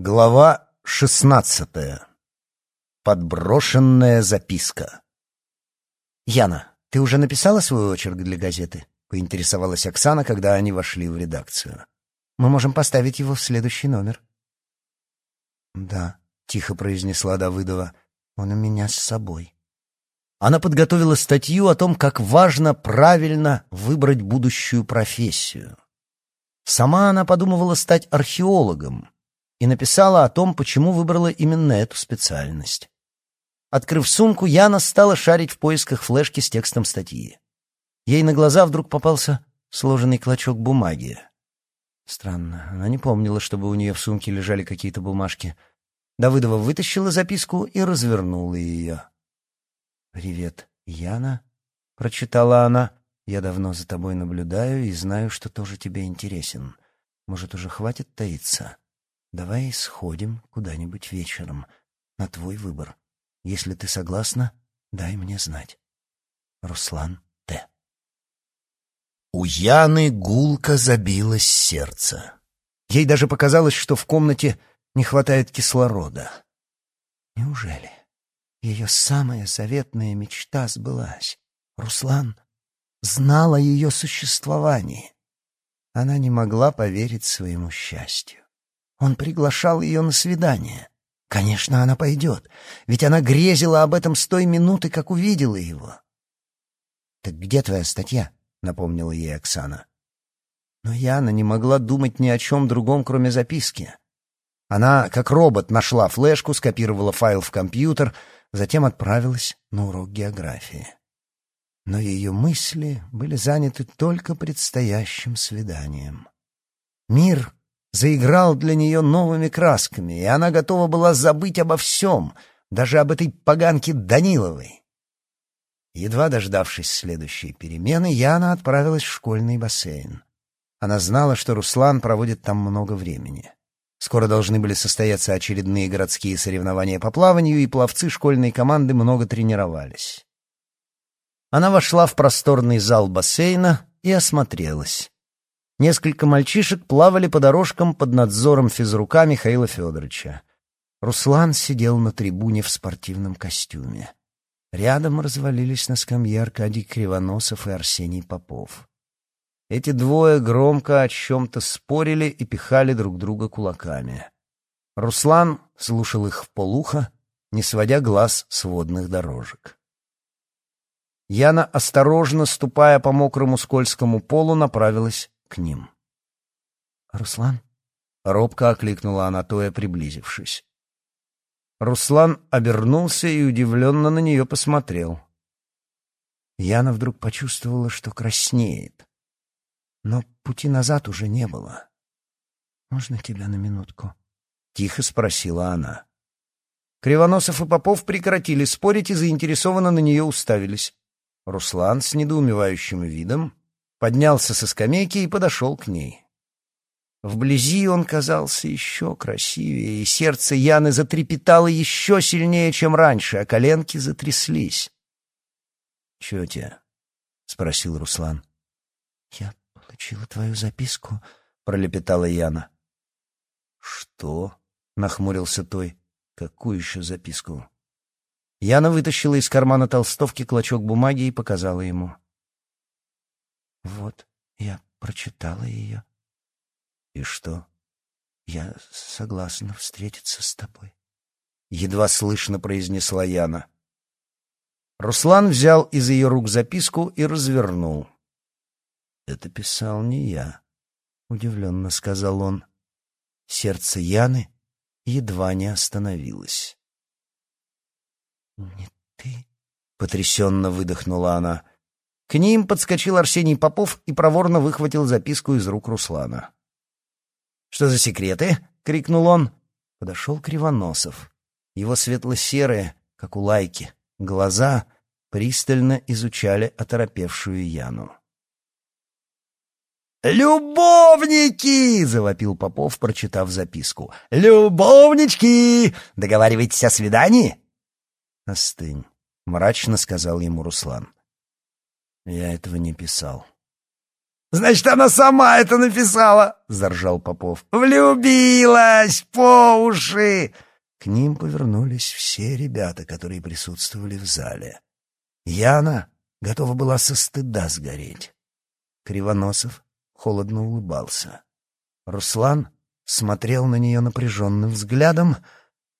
Глава шестнадцатая. Подброшенная записка. «Яна, ты уже написала свой очерк для газеты?» — поинтересовалась Оксана, когда они вошли в редакцию. «Мы можем поставить его в следующий номер». «Да», — тихо произнесла Давыдова, — «он у меня с собой». Она подготовила статью о том, как важно правильно выбрать будущую профессию. Сама она подумывала стать археологом, и написала о том, почему выбрала именно эту специальность. Открыв сумку, Яна стала шарить в поисках флешки с текстом статьи. Ей на глаза вдруг попался сложенный клочок бумаги. Странно, она не помнила, чтобы у нее в сумке лежали какие-то бумажки. Давыдова вытащила записку и развернула ее. «Привет, Яна», — прочитала она. «Я давно за тобой наблюдаю и знаю, что тоже тебе интересен. Может, уже хватит таиться?» Давай сходим куда-нибудь вечером. На твой выбор. Если ты согласна, дай мне знать. Руслан Т. У Яны гулко забилось сердце. Ей даже показалось, что в комнате не хватает кислорода. Неужели ее самая заветная мечта сбылась? Руслан знал о ее существовании. Она не могла поверить своему счастью. Он приглашал ее на свидание. Конечно, она пойдет, ведь она грезила об этом с той минуты, как увидела его. «Так где твоя статья?» — напомнила ей Оксана. Но Яна не могла думать ни о чем другом, кроме записки. Она, как робот, нашла флешку, скопировала файл в компьютер, затем отправилась на урок географии. Но ее мысли были заняты только предстоящим свиданием. Мир заиграл для нее новыми красками, и она готова была забыть обо всем, даже об этой поганке Даниловой. Едва дождавшись следующей перемены, Яна отправилась в школьный бассейн. Она знала, что Руслан проводит там много времени. Скоро должны были состояться очередные городские соревнования по плаванию, и пловцы школьной команды много тренировались. Она вошла в просторный зал бассейна и осмотрелась. Несколько мальчишек плавали по дорожкам под надзором физрука Михаила Федоровича. Руслан сидел на трибуне в спортивном костюме. Рядом развалились на скамье Аркадий Кривоносов и Арсений Попов. Эти двое громко о чем-то спорили и пихали друг друга кулаками. Руслан слушал их в полухо, не сводя глаз с водных дорожек. Яна, осторожно ступая по мокрому скользкому полу, направилась к ним. «Руслан?» — робко окликнула Анатоя, приблизившись. Руслан обернулся и удивленно на нее посмотрел. Яна вдруг почувствовала, что краснеет. Но пути назад уже не было. «Можно тебя на минутку?» — тихо спросила она. Кривоносов и Попов прекратили спорить и заинтересованно на нее уставились. Руслан с недоумевающим видом поднялся со скамейки и подошел к ней. Вблизи он казался еще красивее, и сердце Яны затрепетало еще сильнее, чем раньше, а коленки затряслись. — Чего тебе? — спросил Руслан. — Я получила твою записку, — пролепетала Яна. — Что? — нахмурился той. — Какую еще записку? Яна вытащила из кармана толстовки клочок бумаги и показала ему. — вот, я прочитала ее. И что? Я согласна встретиться с тобой. Едва слышно произнесла Яна. Руслан взял из ее рук записку и развернул. «Это писал не я», — удивленно сказал он. Сердце Яны едва не остановилось. «Не ты?» — потрясенно выдохнула она. К ним подскочил Арсений Попов и проворно выхватил записку из рук Руслана. «Что за секреты?» — крикнул он. Подошел Кривоносов. Его светло-серые, как у лайки, глаза пристально изучали оторопевшую Яну. «Любовники!» — завопил Попов, прочитав записку. «Любовнички! Договариваетесь о свидании?» «Остынь», — мрачно сказал ему Руслан. Я этого не писал. Значит, она сама это написала!» — заржал Попов. «Влюбилась по уши!» К ним повернулись все ребята, которые присутствовали в зале. Яна готова была со стыда сгореть. Кривоносов холодно улыбался. Руслан смотрел на нее напряженным взглядом,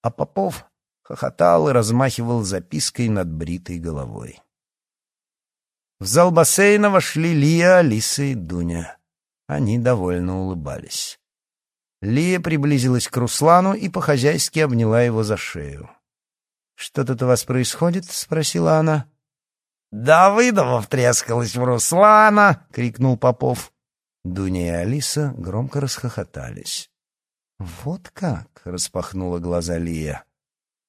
а Попов хохотал и размахивал запиской над бритой головой. В зал бассейна вошли Лия, Алиса и Дуня. Они довольно улыбались. Лия приблизилась к Руслану и по-хозяйски обняла его за шею. «Что тут у вас происходит?» — спросила она. «Давыдова втрескалась в Руслана!» — крикнул Попов. Дуня и Алиса громко расхохотались. «Вот как!» — распахнула глаза Лия.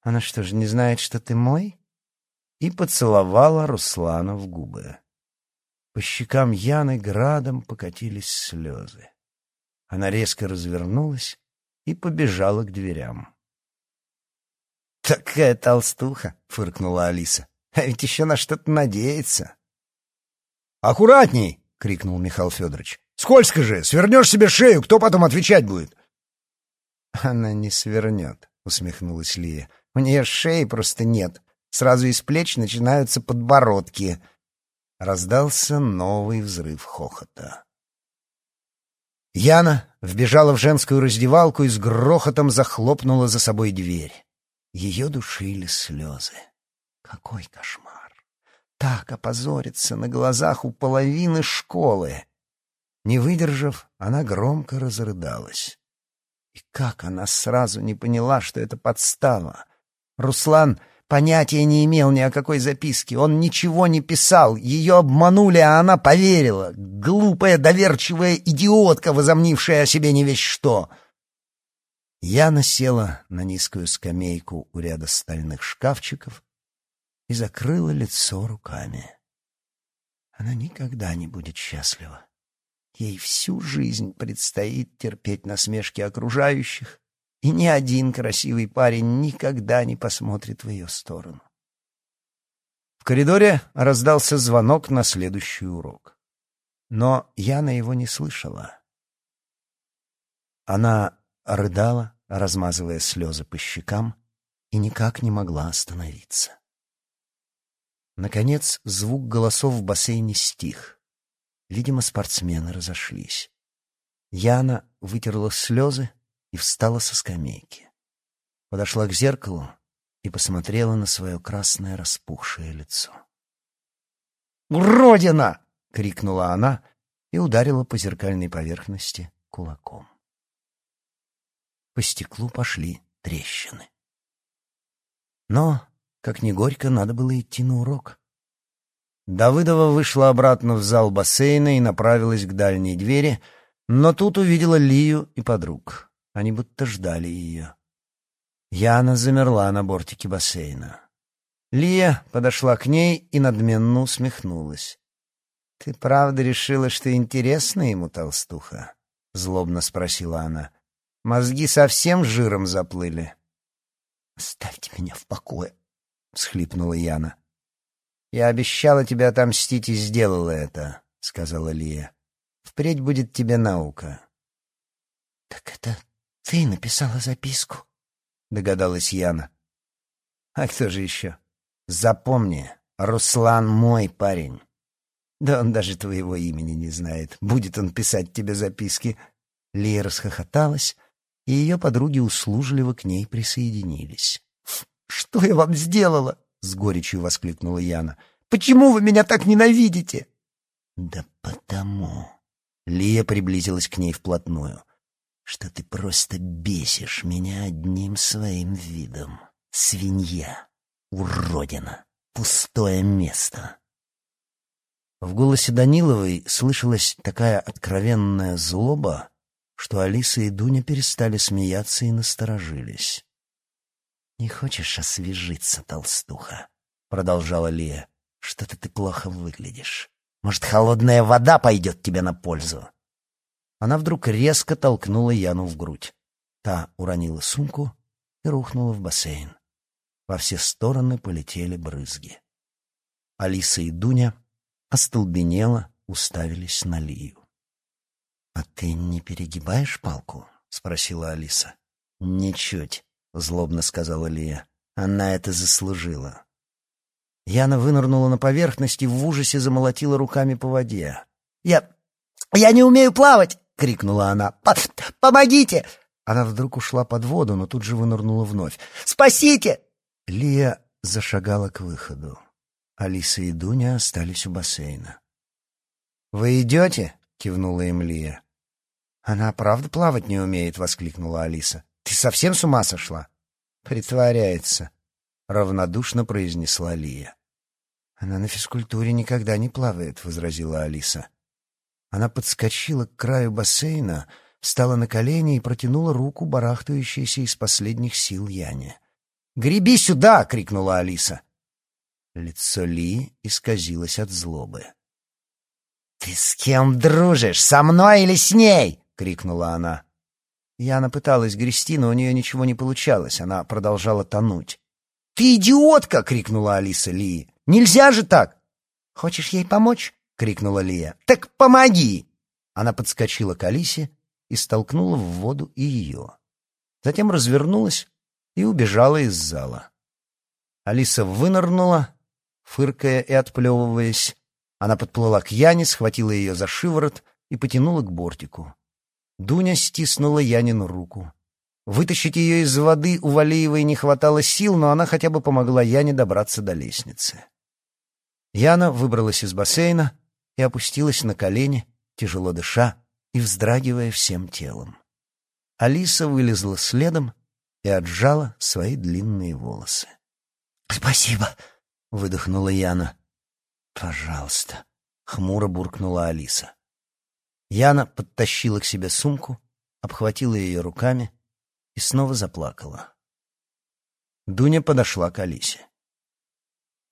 «Она что же не знает, что ты мой?» И поцеловала Руслана в губы. По щекам Яны градом покатились слезы. Она резко развернулась и побежала к дверям. «Такая толстуха!» — фыркнула Алиса. А ведь еще на что-то надеется. «Аккуратней!» — крикнул Михаил Федорович. «Скользко же! Свернешь себе шею, кто потом отвечать будет?» «Она не свернет», — усмехнулась Лия. «У нее шеи просто нет. Сразу из плеч начинаются подбородки». Раздался новый взрыв хохота. Яна вбежала в женскую раздевалку и с грохотом захлопнула за собой дверь. Ее душили слезы. Какой кошмар! Так опозориться на глазах у половины школы! Не выдержав, она громко разрыдалась. И как она сразу не поняла, что это подстава? Руслан понятия не имел ни о какой записке. Он ничего не писал. Ее обманули, а она поверила. Глупая, доверчивая идиотка, возомнившая о себе не весь что. Яна села на низкую скамейку у ряда стальных шкафчиков и закрыла лицо руками. Она никогда не будет счастлива. Ей всю жизнь предстоит терпеть насмешки окружающих, и ни один красивый парень никогда не посмотрит в ее сторону. В коридоре раздался звонок на следующий урок. Но Яна его не слышала. Она рыдала, размазывая слезы по щекам, и никак не могла остановиться. Наконец звук голосов в бассейне стих. Видимо, спортсмены разошлись. Яна вытерла слезы и встала со скамейки. Подошла к зеркалу и посмотрела на свое красное распухшее лицо. «Уродина!» — крикнула она и ударила по зеркальной поверхности кулаком. По стеклу пошли трещины. Но как ни горько, надо было идти на урок. Давыдова вышла обратно в зал бассейна и направилась к дальней двери, но тут увидела Лию и подруг. Они будто ждали ее. Яна замерла на бортике бассейна. Лия подошла к ней и надменно усмехнулась. — Ты правда решила, что интересно ему, толстуха? — злобно спросила она. — Мозги совсем жиром заплыли. — Оставьте меня в покое, — всхлипнула Яна. «Я обещала тебе отомстить и сделала это», — сказала Лия. «Впредь будет тебе наука». «Так это ты написала записку?» — догадалась Яна. «А кто же еще? Запомни, Руслан мой парень. Да он даже твоего имени не знает. Будет он писать тебе записки». Лия расхохоталась, и ее подруги услужливо к ней присоединились. «Что я вам сделала?» — с горечью воскликнула Яна. «Почему вы меня так ненавидите?» «Да потому...» Лия приблизилась к ней вплотную. «Что ты просто бесишь меня одним своим видом. Свинья, уродина, пустое место». В голосе Даниловой слышалась такая откровенная злоба, что Алиса и Дуня перестали смеяться и насторожились. «Не хочешь освежиться, толстуха?» — продолжала Лия. «Что-то ты плохо выглядишь. Может, холодная вода пойдет тебе на пользу?» Она вдруг резко толкнула Яну в грудь. Та уронила сумку и рухнула в бассейн. Во все стороны полетели брызги. Алиса и Дуня остолбенело уставились на Лию. «А ты не перегибаешь палку?» — спросила Алиса. «Ничуть», — злобно сказала Лия. «Она это заслужила». Яна вынырнула на поверхность и в ужасе замолотила руками по воде. «Я... я не умею плавать!» — крикнула она. «Помогите!» Она вдруг ушла под воду, но тут же вынырнула вновь. «Спасите!» Лия зашагала к выходу. Алиса и Дуня остались у бассейна. «Вы идете?» — кивнула им Лия. «Она правда плавать не умеет?» — воскликнула Алиса. «Ты совсем с ума сошла?» «Притворяется», — равнодушно произнесла Лия. «Она на физкультуре никогда не плавает», — возразила Алиса. Она подскочила к краю бассейна, встала на колени и протянула руку, барахтающейся из последних сил Яне. «Греби сюда!» — крикнула Алиса. Лицо Ли исказилось от злобы. «Ты с кем дружишь, со мной или с ней?» — крикнула она. Яна пыталась грести, но у нее ничего не получалось, она продолжала тонуть. «Ты идиотка!» — крикнула Алиса Ли. «Нельзя же так!» «Хочешь ей помочь?» — крикнула Лия. «Так помоги!» Она подскочила к Алисе и столкнула в воду и ее. Затем развернулась и убежала из зала. Алиса вынырнула, фыркая и отплевываясь, она подплыла к Яне, схватила ее за шиворот и потянула к бортику. Дуня стиснула Янину руку. Вытащить ее из воды у Валеевой не хватало сил, но она хотя бы помогла Яне добраться до лестницы. Яна выбралась из бассейна и опустилась на колени, тяжело дыша и вздрагивая всем телом. Алиса вылезла следом и отжала свои длинные волосы. «Спасибо», — выдохнула Яна. «Пожалуйста», — хмуро буркнула Алиса. Яна подтащила к себе сумку, обхватила ее руками и снова заплакала. Дуня подошла к Алисе.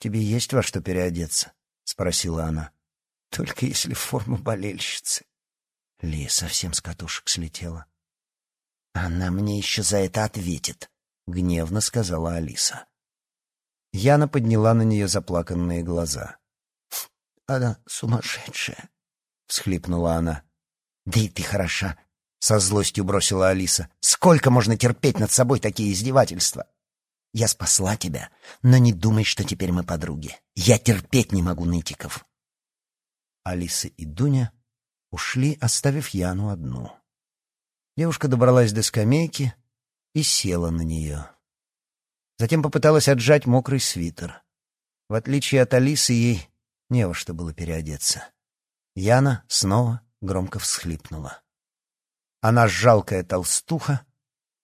«Тебе есть во что переодеться?» — спросила она. «Только если форма болельщицы». Лия совсем с катушек слетела. «Она мне еще за это ответит», — гневно сказала Алиса. Яна подняла на нее заплаканные глаза. Она сумасшедшая, — всхлипнула она. Да и ты хороша, — со злостью бросила Алиса. Сколько можно терпеть над собой такие издевательства? Я спасла тебя, но не думай, что теперь мы подруги. Я терпеть не могу нытиков. Алиса и Дуня ушли, оставив Яну одну. Девушка добралась до скамейки и села на нее. Затем попыталась отжать мокрый свитер. В отличие от Алисы, ей не во что было переодеться. Яна снова громко всхлипнула. Она жалкая толстуха,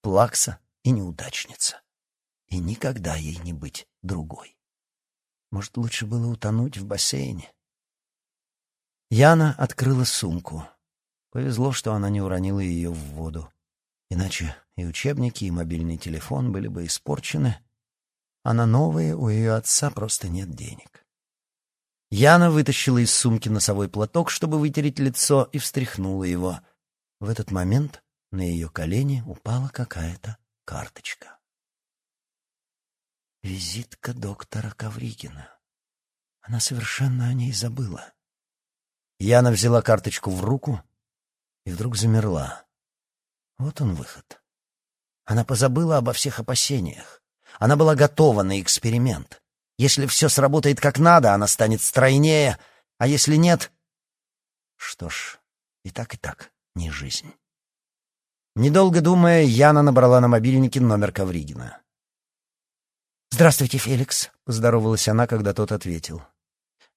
плакса и неудачница. И никогда ей не быть другой. Может, лучше было утонуть в бассейне? Яна открыла сумку. Повезло, что она не уронила ее в воду. Иначе и учебники, и мобильный телефон были бы испорчены, а на новые у ее отца просто нет денег. Яна вытащила из сумки носовой платок, чтобы вытереть лицо, и встряхнула его. В этот момент на ее колени упала какая-то карточка. Визитка доктора Ковригина. Она совершенно о ней забыла. Яна взяла карточку в руку и вдруг замерла. Вот он выход. Она позабыла обо всех опасениях. Она была готова на эксперимент. Если все сработает как надо, она станет стройнее, а если нет... Что ж, и так, и так не жизнь. Недолго думая, Яна набрала на мобильнике номер Ковригина. «Здравствуйте, Феликс», — поздоровалась она, когда тот ответил.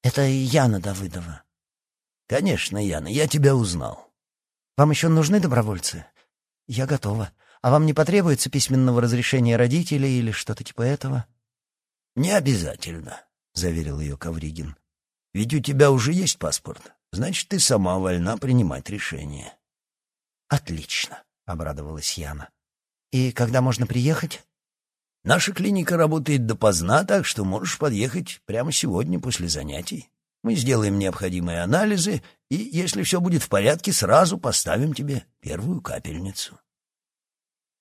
«Это Яна Давыдова». «Конечно, Яна, я тебя узнал». «Вам еще нужны добровольцы?» «Я готова. А вам не потребуется письменного разрешения родителей или что-то типа этого?» «Не обязательно», — заверил ее Ковригин. «Ведь у тебя уже есть паспорт. Значит, ты сама вольна принимать решение». «Отлично», — обрадовалась Яна. «И когда можно приехать?» «Наша клиника работает допоздна, так что можешь подъехать прямо сегодня после занятий. Мы сделаем необходимые анализы, и, если все будет в порядке, сразу поставим тебе первую капельницу».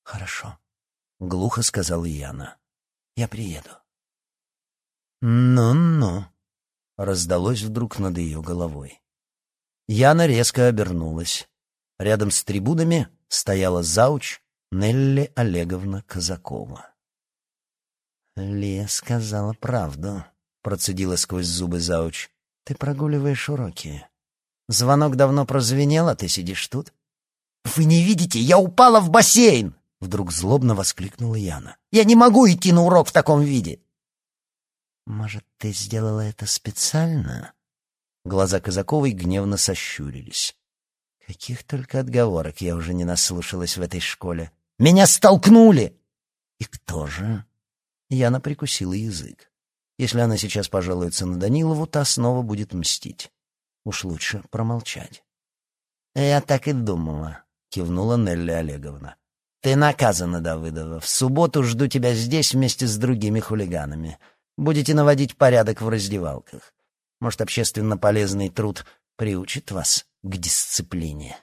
«Хорошо», — глухо сказала Яна. «Я приеду». «Ну-ну», — раздалось вдруг над ее головой. Яна резко обернулась. Рядом с трибунами стояла зауч Нелли Олеговна Казакова. «Лия сказала правду», — процедила сквозь зубы зауч. «Ты прогуливаешь уроки. Звонок давно прозвенел, а ты сидишь тут?» «Вы не видите? Я упала в бассейн!» — вдруг злобно воскликнула Яна. «Я не могу идти на урок в таком виде!» «Может, ты сделала это специально?» Глаза Казаковой гневно сощурились. «Каких только отговорок я уже не наслушалась в этой школе. Меня столкнули!» «И кто же?» Яна прикусила язык. Если она сейчас пожалуется на Данилову, та снова будет мстить. Уж лучше промолчать. «Я так и думала», — кивнула Нелли Олеговна. «Ты наказана, Давыдова. В субботу жду тебя здесь вместе с другими хулиганами. Будете наводить порядок в раздевалках. Может, общественно полезный труд приучит вас к дисциплине?»